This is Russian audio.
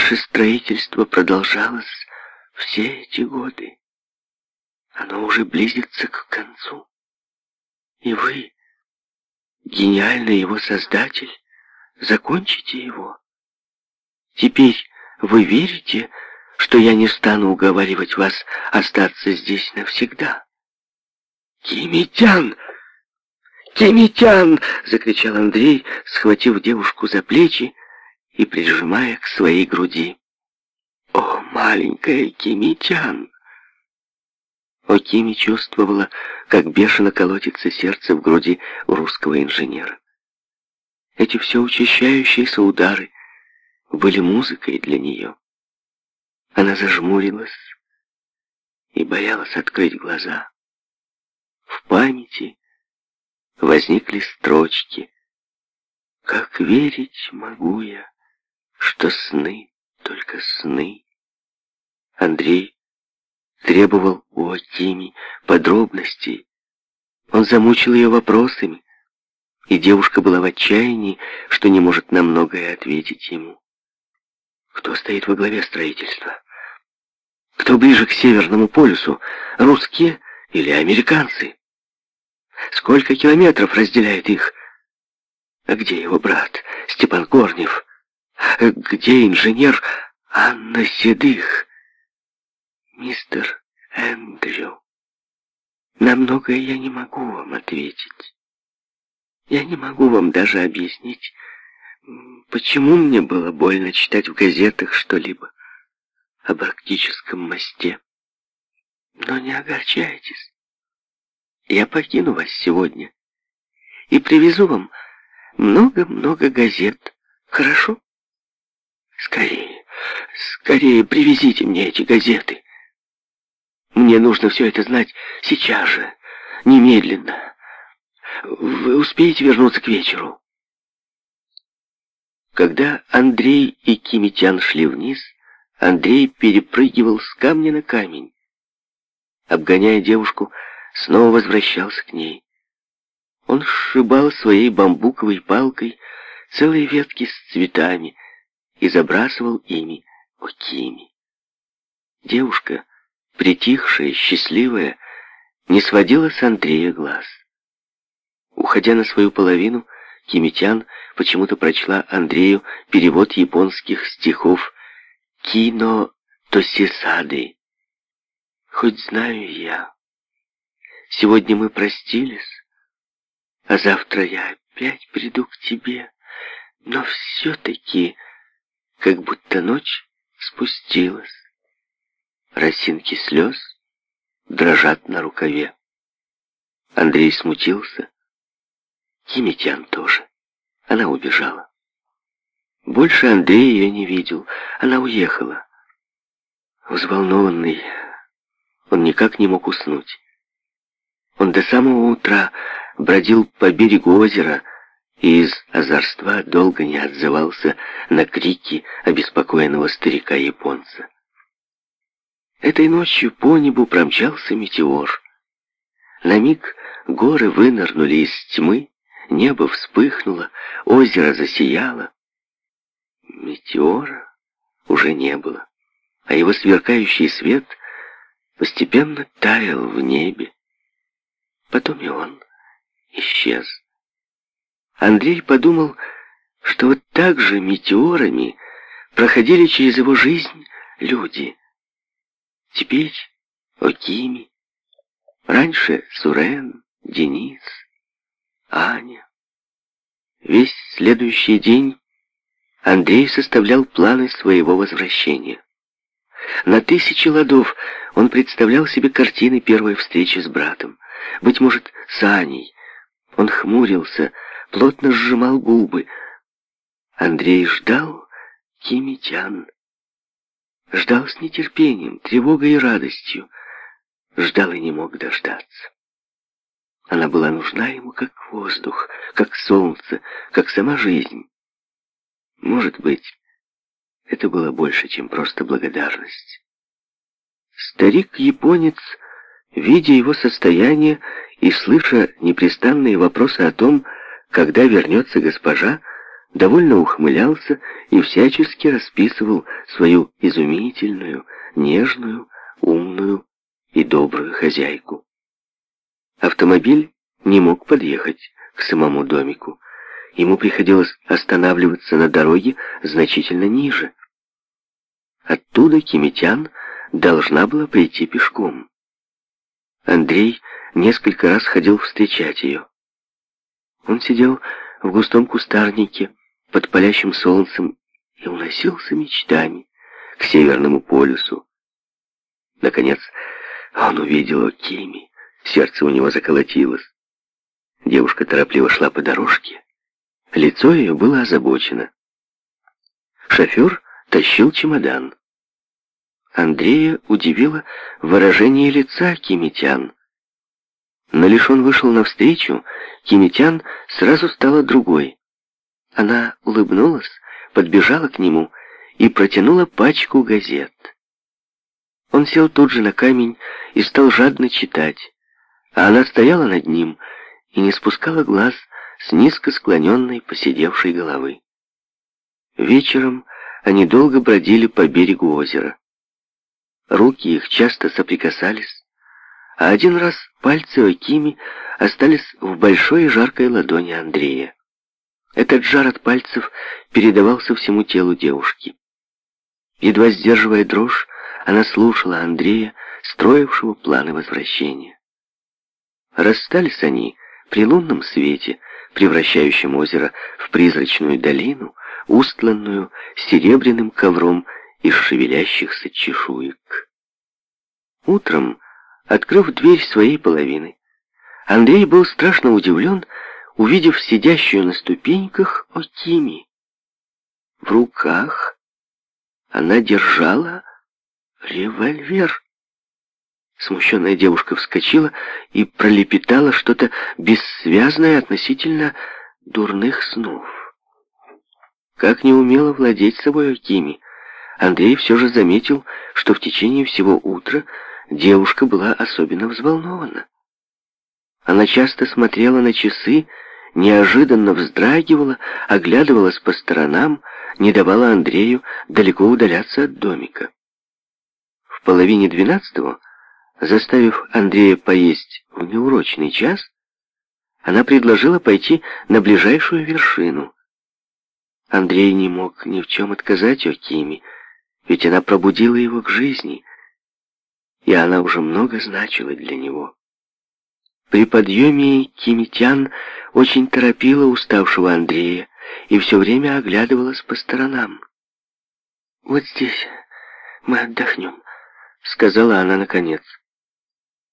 Ваше строительство продолжалось все эти годы. Оно уже близится к концу. И вы, гениальный его создатель, закончите его. Теперь вы верите, что я не стану уговаривать вас остаться здесь навсегда? «Кимитян! Кимитян!» — закричал Андрей, схватив девушку за плечи и прижимая к своей груди. «О, маленькая Кимичан!» О Окими чувствовала, как бешено колотится сердце в груди у русского инженера. Эти все учащающиеся удары были музыкой для нее. Она зажмурилась и боялась открыть глаза. В памяти возникли строчки «Как верить могу я что сны, только сны. Андрей требовал у Акими подробностей. Он замучил ее вопросами, и девушка была в отчаянии, что не может на многое ответить ему. Кто стоит во главе строительства? Кто ближе к Северному полюсу, русские или американцы? Сколько километров разделяет их? А где его брат, Степан Корнев? Где инженер Анна Седых? Мистер Эндрю, на многое я не могу вам ответить. Я не могу вам даже объяснить, почему мне было больно читать в газетах что-либо об арктическом мосте. Но не огорчайтесь. Я покину вас сегодня и привезу вам много-много газет. Хорошо? Скорее, скорее привезите мне эти газеты. Мне нужно все это знать сейчас же, немедленно. Вы успеете вернуться к вечеру?» Когда Андрей и Кимитян шли вниз, Андрей перепрыгивал с камня на камень. Обгоняя девушку, снова возвращался к ней. Он сшибал своей бамбуковой палкой целые ветки с цветами, и забрасывал ими Окими. Девушка, притихшая, счастливая, не сводила с Андрея глаз. Уходя на свою половину, Кимитян почему-то прочла Андрею перевод японских стихов «Кино Тосисады». «Хоть знаю я, сегодня мы простились, а завтра я опять приду к тебе, но все-таки...» как будто ночь спустилась. Росинки слез дрожат на рукаве. Андрей смутился. Кимитян тоже. Она убежала. Больше Андрей ее не видел. Она уехала. Взволнованный, он никак не мог уснуть. Он до самого утра бродил по берегу озера, и из озорства долго не отзывался на крики обеспокоенного старика-японца. Этой ночью по небу промчался метеор. На миг горы вынырнули из тьмы, небо вспыхнуло, озеро засияло. Метеора уже не было, а его сверкающий свет постепенно таял в небе. Потом и он исчез. Андрей подумал, что вот так же метеорами проходили через его жизнь люди. Теперь Окими, раньше Сурен, Денис, Аня. Весь следующий день Андрей составлял планы своего возвращения. На тысячи ладов он представлял себе картины первой встречи с братом, быть может, с Аней. Он хмурился, плотно сжимал губы. Андрей ждал кимитян. Ждал с нетерпением, тревогой и радостью. Ждал и не мог дождаться. Она была нужна ему как воздух, как солнце, как сама жизнь. Может быть, это было больше, чем просто благодарность. Старик-японец, видя его состояние и слыша непрестанные вопросы о том, когда вернется госпожа, довольно ухмылялся и всячески расписывал свою изумительную, нежную, умную и добрую хозяйку. Автомобиль не мог подъехать к самому домику. Ему приходилось останавливаться на дороге значительно ниже. Оттуда Кимитян должна была прийти пешком. Андрей несколько раз ходил встречать ее. Он сидел в густом кустарнике под палящим солнцем и уносился мечтами к Северному полюсу. Наконец, он увидел Кими. Сердце у него заколотилось. Девушка торопливо шла по дорожке. Лицо ее было озабочено. Шофер тащил чемодан. Андрея удивило выражение лица кимитян. Но лишь он вышел навстречу, Кимитян сразу стала другой. Она улыбнулась, подбежала к нему и протянула пачку газет. Он сел тут же на камень и стал жадно читать, а она стояла над ним и не спускала глаз с низко склоненной посидевшей головы. Вечером они долго бродили по берегу озера. Руки их часто соприкасались, а один раз пальцы Окими остались в большой жаркой ладони Андрея. Этот жар от пальцев передавался всему телу девушки. Едва сдерживая дрожь, она слушала Андрея, строившего планы возвращения. Расстались они при лунном свете, превращающем озеро в призрачную долину, устланную серебряным ковром из шевелящихся чешуек. Утром открыв дверь своей половины. Андрей был страшно удивлен, увидев сидящую на ступеньках Окими. В руках она держала револьвер. Смущенная девушка вскочила и пролепетала что-то бессвязное относительно дурных снов. Как не умела владеть собой Окими, Андрей все же заметил, что в течение всего утра Девушка была особенно взволнована. Она часто смотрела на часы, неожиданно вздрагивала, оглядывалась по сторонам, не давала Андрею далеко удаляться от домика. В половине двенадцатого, заставив Андрея поесть в неурочный час, она предложила пойти на ближайшую вершину. Андрей не мог ни в чем отказать Окиме, ведь она пробудила его к жизни, и она уже много значила для него. При подъеме Кимитян очень торопила уставшего Андрея и все время оглядывалась по сторонам. «Вот здесь мы отдохнем», — сказала она наконец.